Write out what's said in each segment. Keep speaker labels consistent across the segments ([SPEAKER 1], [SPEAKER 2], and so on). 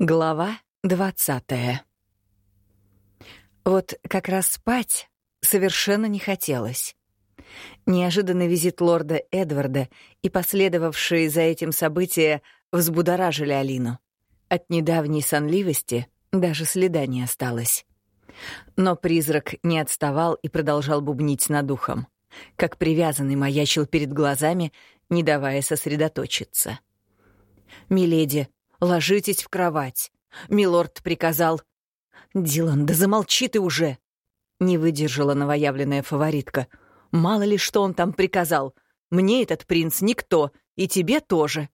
[SPEAKER 1] Глава двадцатая. Вот как раз спать совершенно не хотелось. Неожиданный визит лорда Эдварда и последовавшие за этим события взбудоражили Алину. От недавней сонливости даже следа не осталось. Но призрак не отставал и продолжал бубнить над ухом. Как привязанный маячил перед глазами, не давая сосредоточиться. «Миледи, ложитесь в кровать. Милорд приказал...» «Дилан, да замолчи ты уже!» Не выдержала новоявленная фаворитка. «Мало ли, что он там приказал. Мне этот принц никто, и тебе тоже».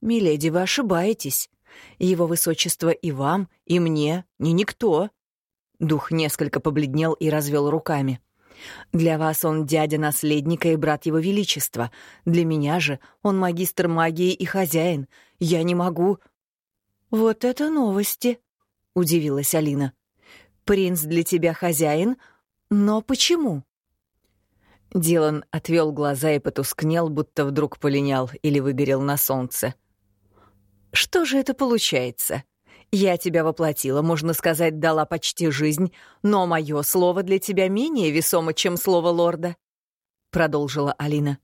[SPEAKER 1] «Миледи, вы ошибаетесь. Его высочество и вам, и мне не никто». Дух несколько побледнел и развел руками. «Для вас он дядя наследника и брат его величества. Для меня же он магистр магии и хозяин. Я не могу...» «Вот это новости!» — удивилась Алина. «Принц для тебя хозяин? Но почему?» Дилан отвел глаза и потускнел, будто вдруг полинял или выгорел на солнце. «Что же это получается? Я тебя воплотила, можно сказать, дала почти жизнь, но мое слово для тебя менее весомо, чем слово лорда», — продолжила Алина.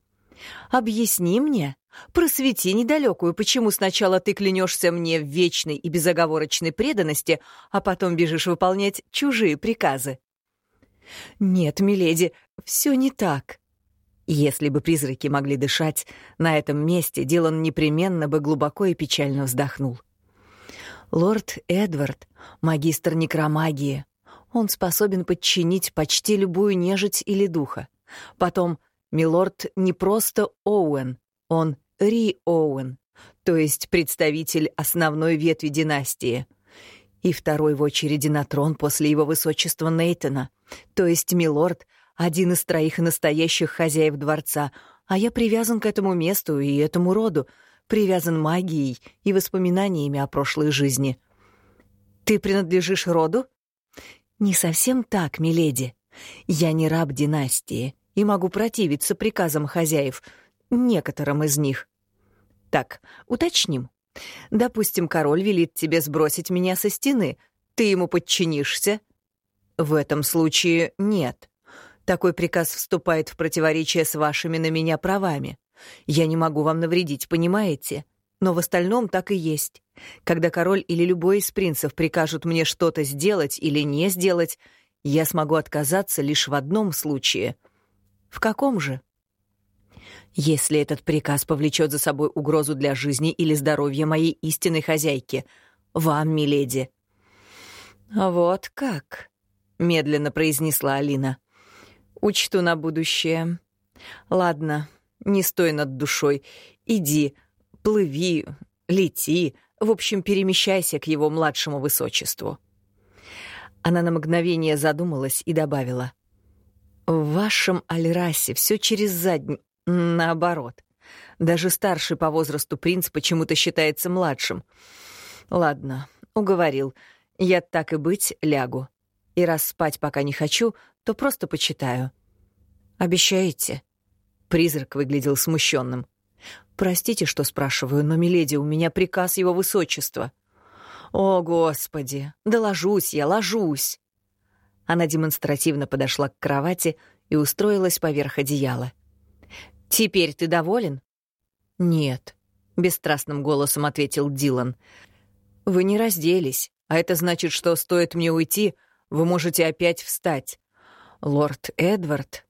[SPEAKER 1] «Объясни мне, просвети недалекую, почему сначала ты клянешься мне в вечной и безоговорочной преданности, а потом бежишь выполнять чужие приказы». «Нет, миледи, все не так», если бы призраки могли дышать, на этом месте Дилан непременно бы глубоко и печально вздохнул. Лорд Эдвард — магистр некромагии. Он способен подчинить почти любую нежить или духа. Потом, милорд не просто Оуэн, он Ри Оуэн, то есть представитель основной ветви династии. И второй в очереди на трон после его высочества Нейтона, то есть милорд — один из троих настоящих хозяев дворца, а я привязан к этому месту и этому роду, привязан магией и воспоминаниями о прошлой жизни. Ты принадлежишь роду? Не совсем так, миледи. Я не раб династии и могу противиться приказам хозяев, некоторым из них. Так, уточним. Допустим, король велит тебе сбросить меня со стены. Ты ему подчинишься? В этом случае нет. Такой приказ вступает в противоречие с вашими на меня правами. Я не могу вам навредить, понимаете? Но в остальном так и есть. Когда король или любой из принцев прикажут мне что-то сделать или не сделать, я смогу отказаться лишь в одном случае. В каком же? Если этот приказ повлечет за собой угрозу для жизни или здоровья моей истинной хозяйки, вам, миледи. «Вот как», — медленно произнесла Алина. Учту на будущее. Ладно, не стой над душой. Иди, плыви, лети, в общем, перемещайся к его младшему высочеству. Она на мгновение задумалась и добавила. В вашем Альрасе все через заднюю, наоборот. Даже старший по возрасту принц почему-то считается младшим. Ладно, уговорил. Я так и быть лягу. И раз спать пока не хочу, то просто почитаю. Обещаете? Призрак выглядел смущенным. Простите, что спрашиваю, но, миледи, у меня приказ его высочества. О, Господи! Да ложусь я, ложусь! Она демонстративно подошла к кровати и устроилась поверх одеяла. «Теперь ты доволен?» «Нет», — бесстрастным голосом ответил Дилан. «Вы не разделись, а это значит, что стоит мне уйти, вы можете опять встать лорд Эдвард.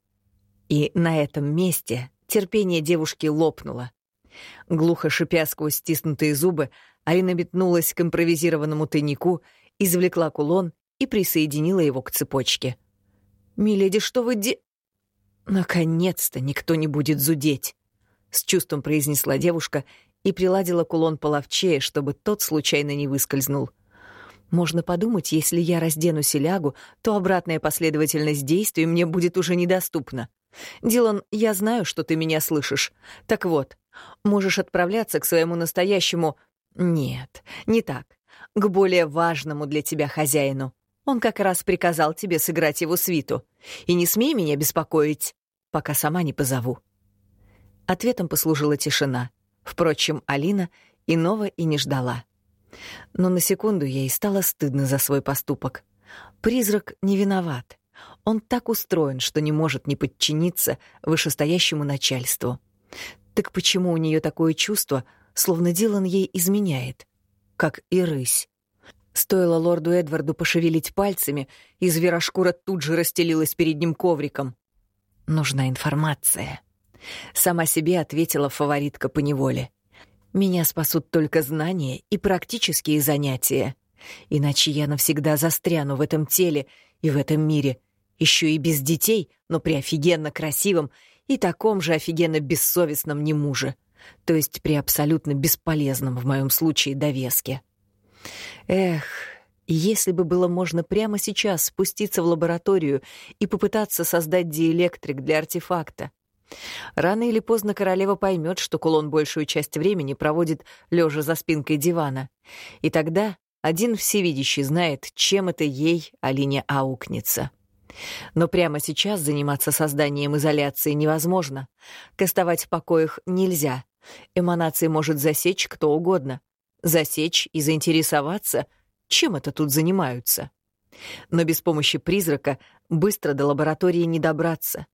[SPEAKER 1] И на этом месте терпение девушки лопнуло. Глухо шипя сквозь стиснутые зубы, Арина метнулась к импровизированному тайнику, извлекла кулон и присоединила его к цепочке. «Миледи, что вы де...» «Наконец-то никто не будет зудеть!» — с чувством произнесла девушка и приладила кулон половчее, чтобы тот случайно не выскользнул. Можно подумать, если я разденусь и лягу, то обратная последовательность действий мне будет уже недоступна. Дилан, я знаю, что ты меня слышишь. Так вот, можешь отправляться к своему настоящему... Нет, не так. К более важному для тебя хозяину. Он как раз приказал тебе сыграть его свиту. И не смей меня беспокоить, пока сама не позову. Ответом послужила тишина. Впрочем, Алина иного и не ждала. Но на секунду ей стало стыдно за свой поступок. Призрак не виноват. Он так устроен, что не может не подчиниться вышестоящему начальству. Так почему у нее такое чувство, словно Дилан ей изменяет? Как и рысь. Стоило лорду Эдварду пошевелить пальцами, и зверошкура тут же расстелилась перед ним ковриком. «Нужна информация», — сама себе ответила фаворитка по неволе. «Меня спасут только знания и практические занятия. Иначе я навсегда застряну в этом теле и в этом мире, еще и без детей, но при офигенно красивом и таком же офигенно бессовестном немуже, то есть при абсолютно бесполезном в моем случае довеске». Эх, если бы было можно прямо сейчас спуститься в лабораторию и попытаться создать диэлектрик для артефакта. Рано или поздно королева поймет, что кулон большую часть времени проводит лежа за спинкой дивана. И тогда один всевидящий знает, чем это ей, Алине, аукнется. Но прямо сейчас заниматься созданием изоляции невозможно. Кастовать в покоях нельзя. Эманации может засечь кто угодно засечь и заинтересоваться, чем это тут занимаются. Но без помощи призрака быстро до лаборатории не добраться.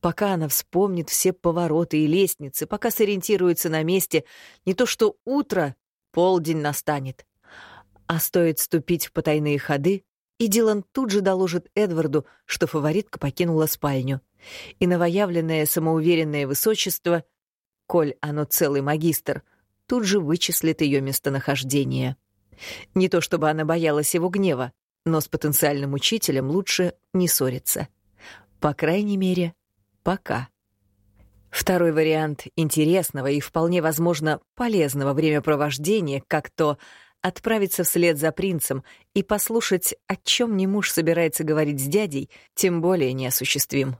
[SPEAKER 1] Пока она вспомнит все повороты и лестницы, пока сориентируется на месте, не то что утро, полдень настанет. А стоит ступить в потайные ходы, и Дилан тут же доложит Эдварду, что фаворитка покинула спальню. И новоявленное самоуверенное высочество, коль оно целый магистр — тут же вычислит ее местонахождение. Не то чтобы она боялась его гнева, но с потенциальным учителем лучше не ссориться. По крайней мере, пока. Второй вариант интересного и вполне возможно полезного времяпровождения, как то отправиться вслед за принцем и послушать, о чем не муж собирается говорить с дядей, тем более неосуществим.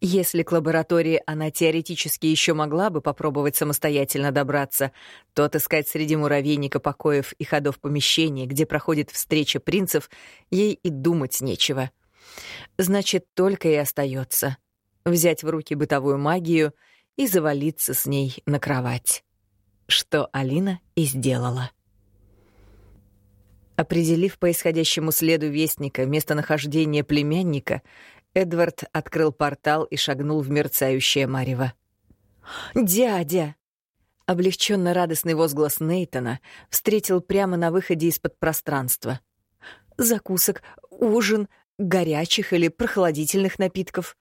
[SPEAKER 1] Если к лаборатории она теоретически еще могла бы попробовать самостоятельно добраться, то отыскать среди муравейника покоев и ходов помещения, где проходит встреча принцев, ей и думать нечего. Значит, только и остается взять в руки бытовую магию и завалиться с ней на кровать. Что Алина и сделала. Определив по исходящему следу вестника местонахождение племянника, Эдвард открыл портал и шагнул в мерцающее марево. «Дядя!» Облегченно радостный возглас Нейтона встретил прямо на выходе из-под пространства. «Закусок, ужин, горячих или прохладительных напитков?»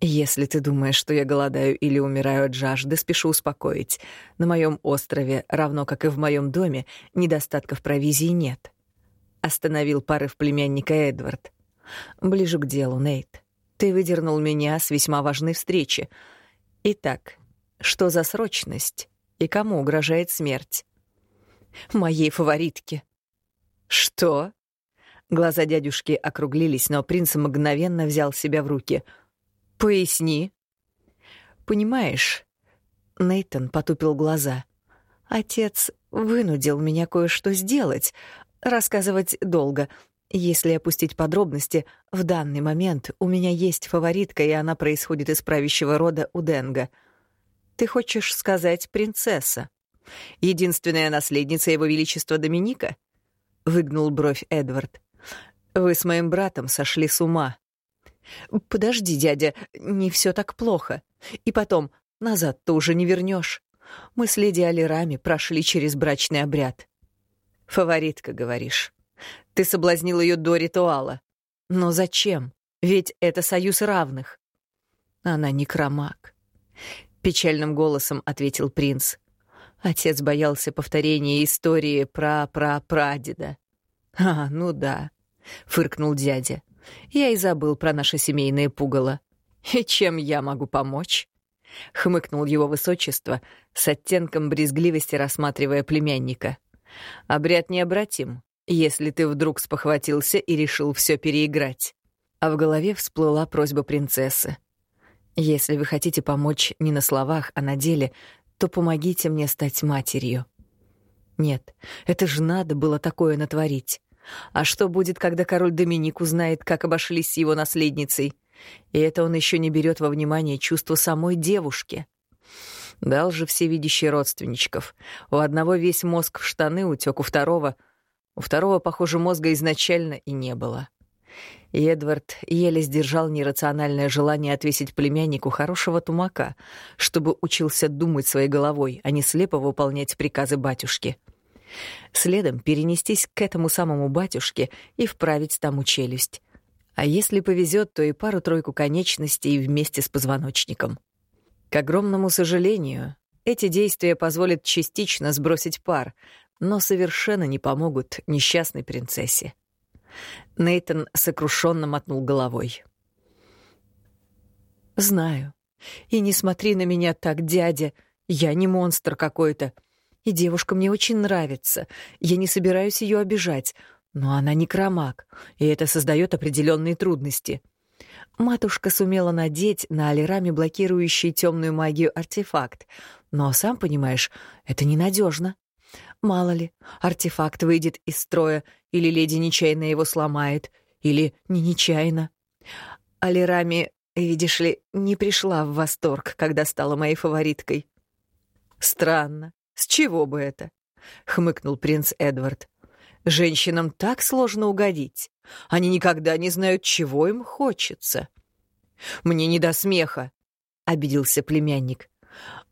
[SPEAKER 1] «Если ты думаешь, что я голодаю или умираю от жажды, спешу успокоить. На моем острове, равно как и в моем доме, недостатков провизии нет». Остановил порыв племянника Эдвард. Ближе к делу, Нейт. Ты выдернул меня с весьма важной встречи. Итак, что за срочность и кому угрожает смерть? Моей фаворитке. Что? Глаза дядюшки округлились, но принц мгновенно взял себя в руки. Поясни. Понимаешь, Нейтон потупил глаза. Отец вынудил меня кое-что сделать. Рассказывать долго, если опустить подробности, в данный момент у меня есть фаворитка, и она происходит из правящего рода Уденга. Ты хочешь сказать принцесса? Единственная наследница его величества Доминика? Выгнул бровь Эдвард. Вы с моим братом сошли с ума. Подожди, дядя, не все так плохо. И потом, назад ты уже не вернешь. Мы с леди Алирами прошли через брачный обряд. Фаворитка, говоришь. Ты соблазнил ее до ритуала. Но зачем? Ведь это союз равных. Она некромаг. Печальным голосом ответил принц. Отец боялся повторения истории про пра-прадеда. «А, ну да», — фыркнул дядя. «Я и забыл про наше семейное пугало. И чем я могу помочь?» — хмыкнул его высочество, с оттенком брезгливости рассматривая племянника. «Обряд необратим если ты вдруг спохватился и решил все переиграть. А в голове всплыла просьба принцессы. Если вы хотите помочь не на словах, а на деле, то помогите мне стать матерью. Нет, это же надо было такое натворить. А что будет, когда король Доминик узнает, как обошлись с его наследницей? И это он еще не берет во внимание чувства самой девушки. Дал же всевидящий родственничков. У одного весь мозг в штаны утек, у второго... У второго, похоже, мозга изначально и не было. И Эдвард еле сдержал нерациональное желание отвесить племяннику хорошего тумака, чтобы учился думать своей головой, а не слепо выполнять приказы батюшки. Следом перенестись к этому самому батюшке и вправить тому челюсть. А если повезет, то и пару-тройку конечностей вместе с позвоночником. К огромному сожалению, эти действия позволят частично сбросить пар, но совершенно не помогут несчастной принцессе. Нейтон сокрушенно мотнул головой. «Знаю. И не смотри на меня так, дядя. Я не монстр какой-то. И девушка мне очень нравится. Я не собираюсь ее обижать. Но она не кромак, и это создает определенные трудности. Матушка сумела надеть на Алираме блокирующий темную магию артефакт, но, сам понимаешь, это ненадежно. Мало ли, артефакт выйдет из строя, или леди нечаянно его сломает, или не нечаянно. Алирами, видишь ли, не пришла в восторг, когда стала моей фавориткой. «Странно. С чего бы это?» — хмыкнул принц Эдвард. Женщинам так сложно угодить. Они никогда не знают, чего им хочется. «Мне не до смеха», — обиделся племянник.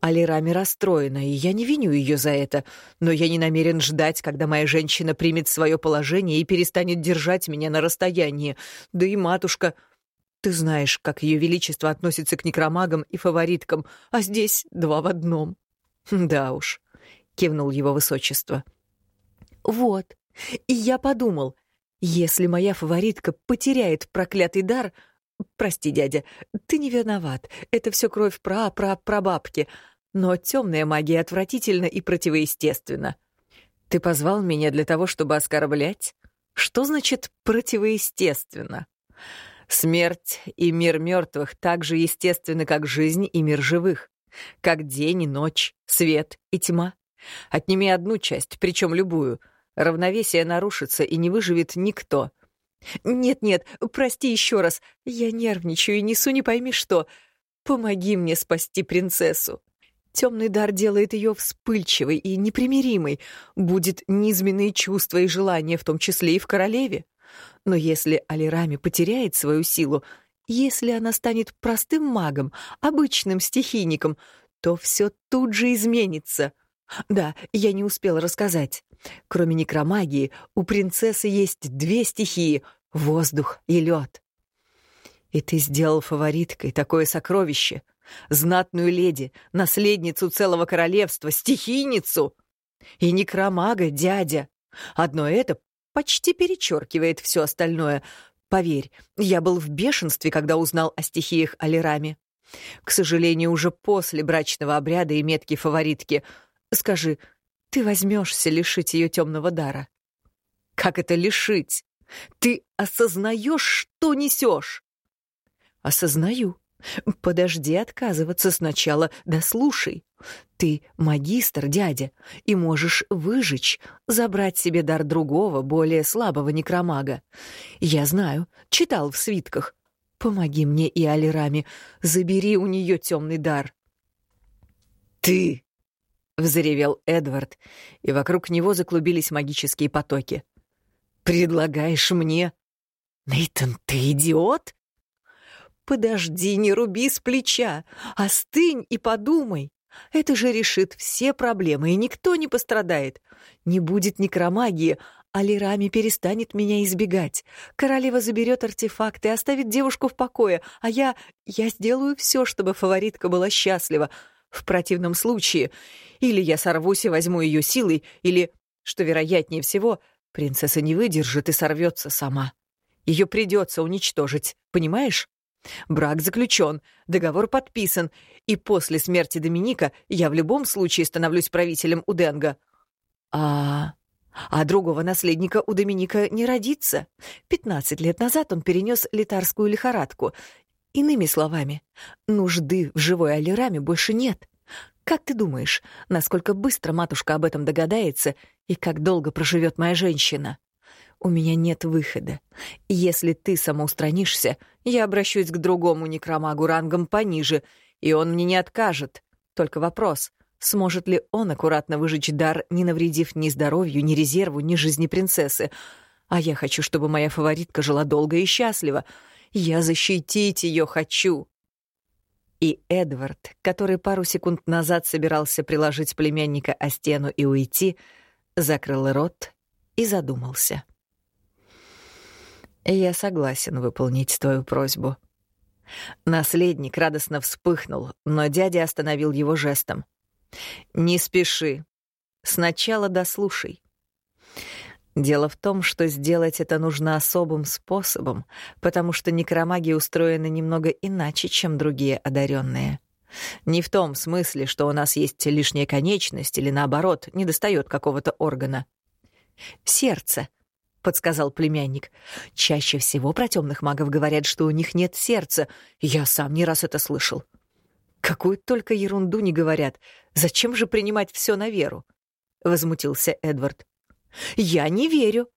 [SPEAKER 1] Алирами расстроена, и я не виню ее за это, но я не намерен ждать, когда моя женщина примет свое положение и перестанет держать меня на расстоянии. Да и матушка... Ты знаешь, как ее величество относится к некромагам и фавориткам, а здесь два в одном. Да уж, кивнул его высочество. Вот, и я подумал, если моя фаворитка потеряет проклятый дар... Прости, дядя, ты не виноват. Это все кровь пра-пра-прабабки. Но темная магия отвратительна и противоестественна. Ты позвал меня для того, чтобы оскорблять? Что значит «противоестественно»? Смерть и мир мертвых так же естественны, как жизнь и мир живых, как день и ночь, свет и тьма. Отними одну часть, причем любую — Равновесие нарушится, и не выживет никто. «Нет-нет, прости еще раз. Я нервничаю и несу не пойми что. Помоги мне спасти принцессу. Темный дар делает ее вспыльчивой и непримиримой. Будет низменные чувства и желания, в том числе и в королеве. Но если Алирами потеряет свою силу, если она станет простым магом, обычным стихийником, то все тут же изменится. Да, я не успела рассказать. Кроме некромагии, у принцессы есть две стихии — воздух и лед. И ты сделал фавориткой такое сокровище. Знатную леди, наследницу целого королевства, стихийницу. И некромага, дядя. Одно это почти перечеркивает все остальное. Поверь, я был в бешенстве, когда узнал о стихиях Алирами. К сожалению, уже после брачного обряда и метки фаворитки. Скажи, ты возьмешься лишить ее темного дара. Как это лишить? Ты осознаешь, что несешь? Осознаю. Подожди отказываться сначала, да слушай. Ты магистр, дядя, и можешь выжечь, забрать себе дар другого, более слабого некромага. Я знаю, читал в свитках. Помоги мне и Алирами, забери у нее темный дар. Ты — взревел Эдвард, и вокруг него заклубились магические потоки. «Предлагаешь мне...» «Нейтан, ты идиот?» «Подожди, не руби с плеча, остынь и подумай. Это же решит все проблемы, и никто не пострадает. Не будет некромагии, а Лирами перестанет меня избегать. Королева заберет артефакты, оставит девушку в покое, а я... я сделаю все, чтобы фаворитка была счастлива, в противном случае или я сорвусь и возьму ее силой, или, что вероятнее всего, принцесса не выдержит и сорвется сама. Ее придется уничтожить, понимаешь? Брак заключен, договор подписан, и после смерти Доминика я в любом случае становлюсь правителем Уденга. А... А другого наследника у Доминика не родится. Пятнадцать лет назад он перенес литарскую лихорадку, Иными словами, нужды в живой Алираме больше нет. Как ты думаешь, насколько быстро матушка об этом догадается и как долго проживет моя женщина? У меня нет выхода. Если ты самоустранишься, я обращусь к другому некромагу рангом пониже, и он мне не откажет. Только вопрос, сможет ли он аккуратно выжечь дар, не навредив ни здоровью, ни резерву, ни жизни принцессы. А я хочу, чтобы моя фаворитка жила долго и счастливо. Я защитить ее хочу. И Эдвард, который пару секунд назад собирался приложить племянника о стену и уйти, закрыл рот и задумался. «Я согласен выполнить твою просьбу». Наследник радостно вспыхнул, но дядя остановил его жестом. «Не спеши. Сначала дослушай. Дело в том, что сделать это нужно особым способом, потому что некромаги устроены немного иначе, чем другие одаренные. Не в том смысле, что у нас есть лишняя конечность или, наоборот, недостает какого-то органа. «Сердце», — подсказал племянник. «Чаще всего про темных магов говорят, что у них нет сердца. Я сам не раз это слышал». «Какую только ерунду не говорят. Зачем же принимать все на веру?» — возмутился Эдвард. «Я не верю.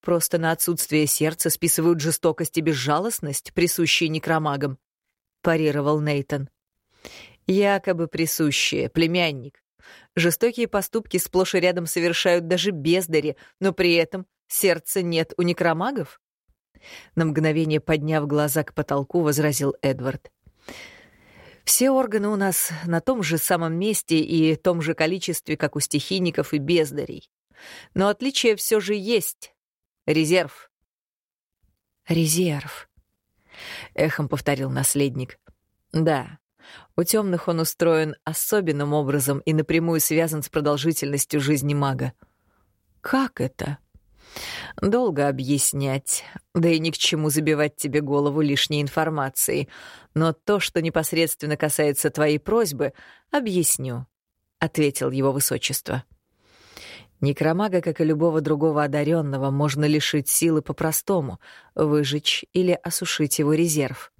[SPEAKER 1] Просто на отсутствие сердца списывают жестокость и безжалостность, присущие некромагам», — парировал Нейтон. «Якобы присущие, племянник. Жестокие поступки сплошь и рядом совершают даже бездари, но при этом сердца нет у некромагов?» На мгновение подняв глаза к потолку, возразил Эдвард. «Все органы у нас на том же самом месте и том же количестве, как у стихийников и бездарей. Но отличие все же есть. Резерв. Резерв. Эхом повторил наследник. Да, у темных он устроен особенным образом и напрямую связан с продолжительностью жизни мага. Как это? Долго объяснять, да и ни к чему забивать тебе голову лишней информацией. Но то, что непосредственно касается твоей просьбы, объясню, — ответил его высочество. — Некромага, как и любого другого одаренного, можно лишить силы по-простому, выжечь или осушить его резерв.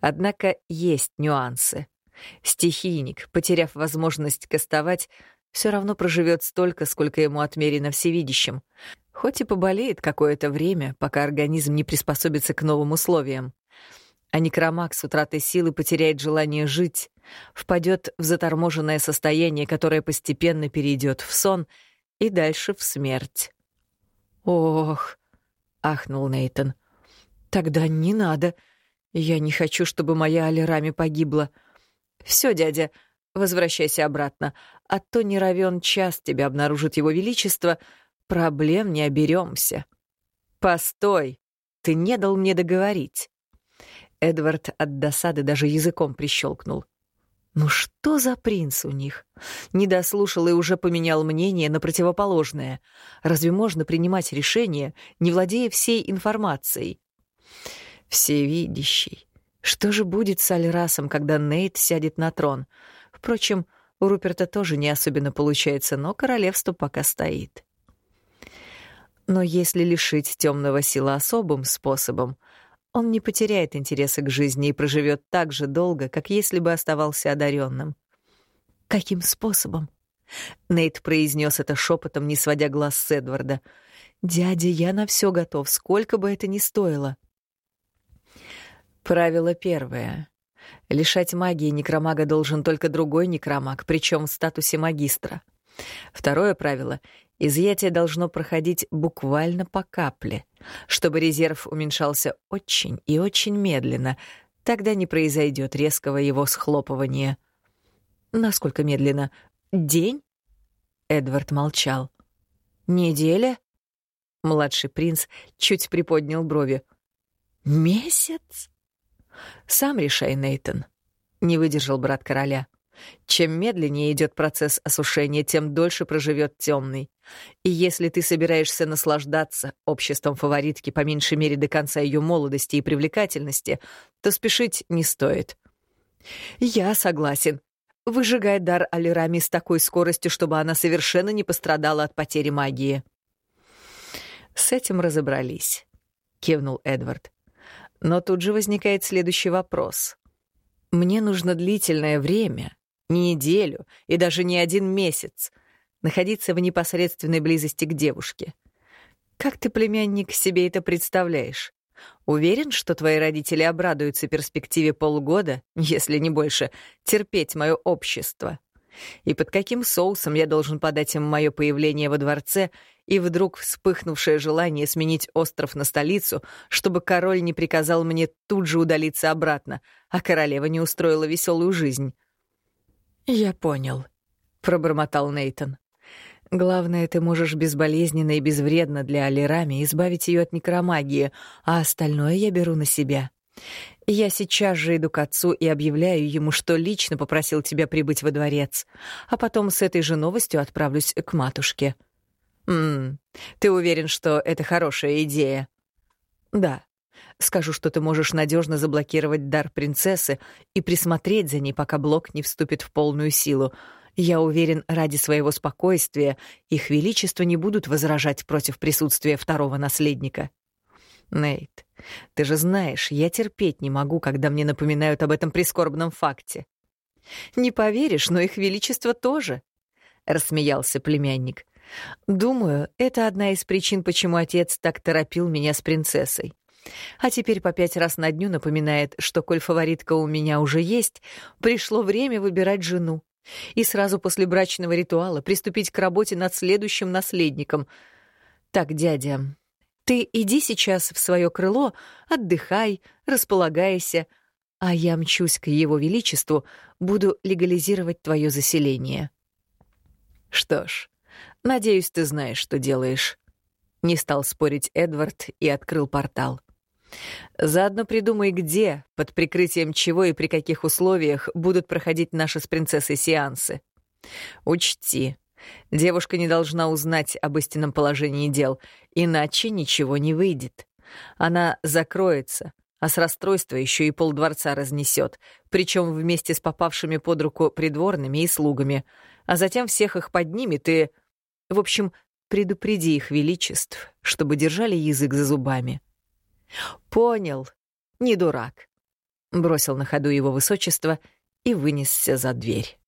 [SPEAKER 1] Однако есть нюансы. Стихийник, потеряв возможность кастовать, все равно проживет столько, сколько ему отмерено всевидящим, хоть и поболеет какое-то время, пока организм не приспособится к новым условиям. А некромаг с утратой силы потеряет желание жить, впадет в заторможенное состояние, которое постепенно перейдет в сон — и дальше в смерть. «Ох», — ахнул Нейтон, — «тогда не надо. Я не хочу, чтобы моя Алирами погибла. Все, дядя, возвращайся обратно, а то не равен час тебя обнаружит его величество, проблем не оберемся». «Постой, ты не дал мне договорить». Эдвард от досады даже языком прищелкнул. Ну что за принц у них? Не дослушал и уже поменял мнение на противоположное. Разве можно принимать решение, не владея всей информацией? Всевидящий. Что же будет с Альрасом, когда Нейт сядет на трон? Впрочем, у Руперта тоже не особенно получается, но королевство пока стоит. Но если лишить темного сила особым способом, он не потеряет интереса к жизни и проживет так же долго, как если бы оставался одаренным. «Каким способом?» Нейт произнес это шепотом, не сводя глаз с Эдварда. «Дядя, я на все готов, сколько бы это ни стоило». Правило первое. Лишать магии некромага должен только другой некромаг, причем в статусе магистра. Второе правило Изъятие должно проходить буквально по капле, чтобы резерв уменьшался очень и очень медленно, тогда не произойдет резкого его схлопывания. Насколько медленно? День? Эдвард молчал. Неделя? Младший принц чуть приподнял брови. Месяц? Сам решай, Нейтон. Не выдержал брат короля. Чем медленнее идет процесс осушения, тем дольше проживет темный. И если ты собираешься наслаждаться обществом фаворитки по меньшей мере до конца ее молодости и привлекательности, то спешить не стоит. Я согласен. Выжигай дар Алирами с такой скоростью, чтобы она совершенно не пострадала от потери магии. С этим разобрались, кивнул Эдвард. Но тут же возникает следующий вопрос. Мне нужно длительное время, не неделю и даже не один месяц, находиться в непосредственной близости к девушке. Как ты, племянник, себе это представляешь? Уверен, что твои родители обрадуются перспективе полгода, если не больше, терпеть мое общество. И под каким соусом я должен подать им мое появление во дворце и вдруг вспыхнувшее желание сменить остров на столицу, чтобы король не приказал мне тут же удалиться обратно, а королева не устроила веселую жизнь. «Я понял», — пробормотал Нейтон. Главное, ты можешь безболезненно и безвредно для Алирами избавить ее от некромагии, а остальное я беру на себя. Я сейчас же иду к отцу и объявляю ему, что лично попросил тебя прибыть во дворец, а потом с этой же новостью отправлюсь к матушке. Мм, ты уверен, что это хорошая идея? Да. Скажу, что ты можешь надежно заблокировать дар принцессы и присмотреть за ней, пока блок не вступит в полную силу — я уверен, ради своего спокойствия их величество не будут возражать против присутствия второго наследника. Нейт, ты же знаешь, я терпеть не могу, когда мне напоминают об этом прискорбном факте. Не поверишь, но их величество тоже, рассмеялся племянник. Думаю, это одна из причин, почему отец так торопил меня с принцессой. А теперь по пять раз на дню напоминает, что коль фаворитка у меня уже есть, пришло время выбирать жену и сразу после брачного ритуала приступить к работе над следующим наследником. Так, дядя, ты иди сейчас в свое крыло, отдыхай, располагайся, а я мчусь к его величеству, буду легализировать твое заселение. Что ж, надеюсь, ты знаешь, что делаешь. Не стал спорить Эдвард и открыл портал. Заодно придумай, где, под прикрытием чего и при каких условиях будут проходить наши с принцессой сеансы. Учти, девушка не должна узнать об истинном положении дел, иначе ничего не выйдет. Она закроется, а с расстройства еще и полдворца разнесет, причем вместе с попавшими под руку придворными и слугами, а затем всех их поднимет и... В общем, предупреди их величеств, чтобы держали язык за зубами. «Понял. Не дурак», — бросил на ходу его высочество и вынесся за дверь.